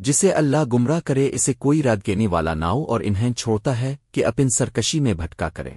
جسے اللہ گمراہ کرے، اسے کوئی رد گینے والا ناؤ اور انہیں چھوڑتا ہے کہ اپن سرکشی میں بھٹکا کرے۔